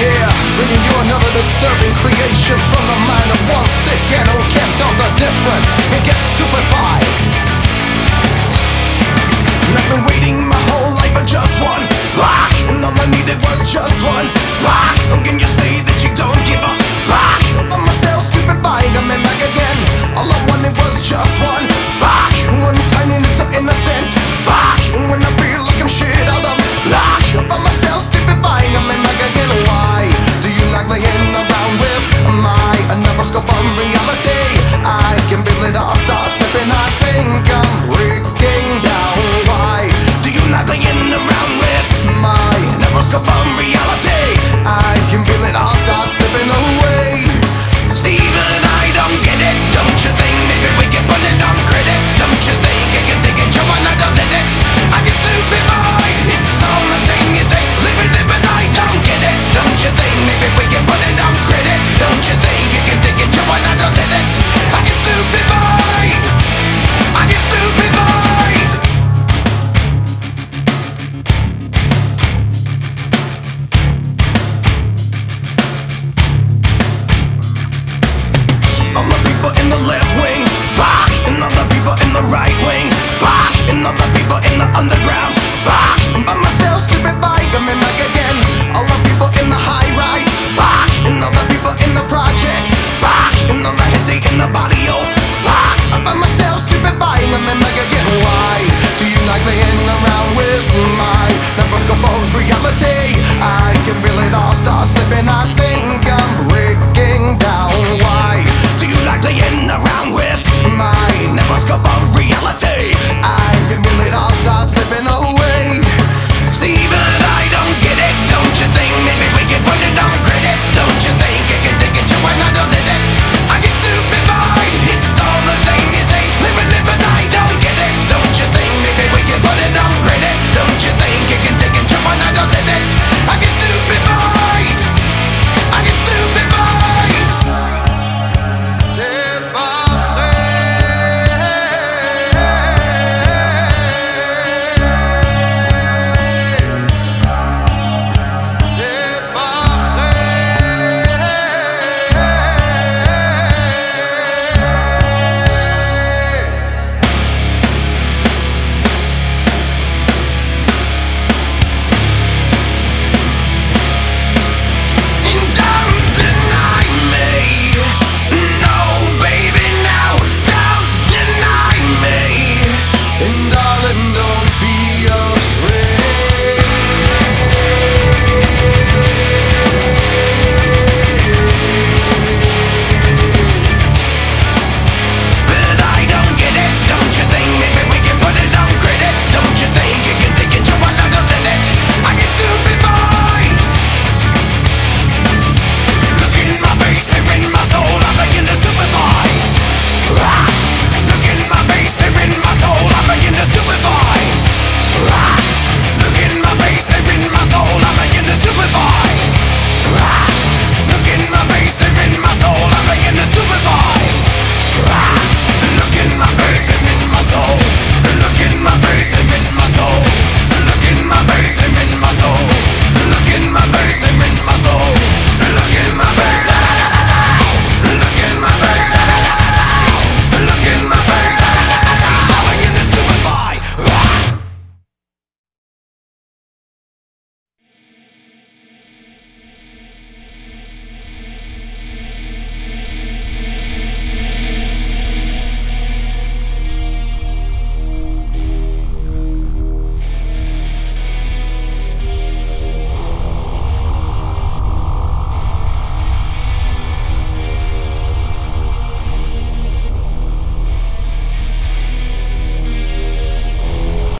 yeah Bringing you another disturbing creation From the mind of one sick and who can't tell the difference And gets stupefied And I've been waiting my whole life for just one block And all I needed was just one block And can you say that? in the underground. I'm myself, stupid I'm again. All the people in the high rise. And all the people in the projects. And all the in the oh. I'm myself, stupid I'm again. Why do you like around with my reality? I can feel it all start slipping, I think.